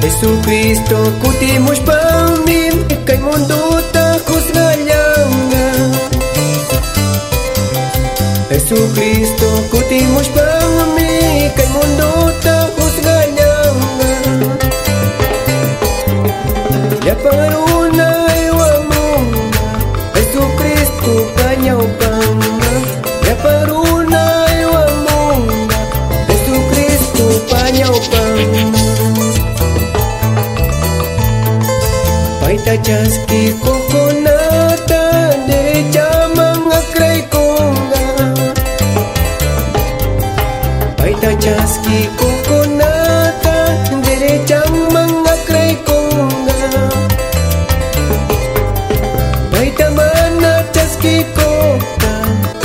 Jesucristo kutimos pamim Kay mundo takos ngayanga Jesucristo kutimos pamim Kay mundo takos ngayanga Ya paruna iwamuna Jesucristo kanyau panga Ya paruna iwamuna Jesucristo kanyau panga Paita chaski kokonata ta chaski kukunata Derechang mga kray kunga ta taman na chaski kuka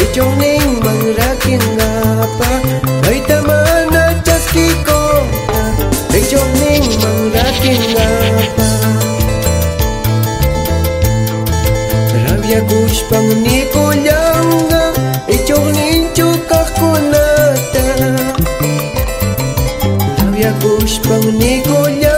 Ichong ning mangrakin na pa. Bay taman na chaski kuka Ichong ning mangrakin na pa. Rabia gush pang nikulang Había guspan ni goña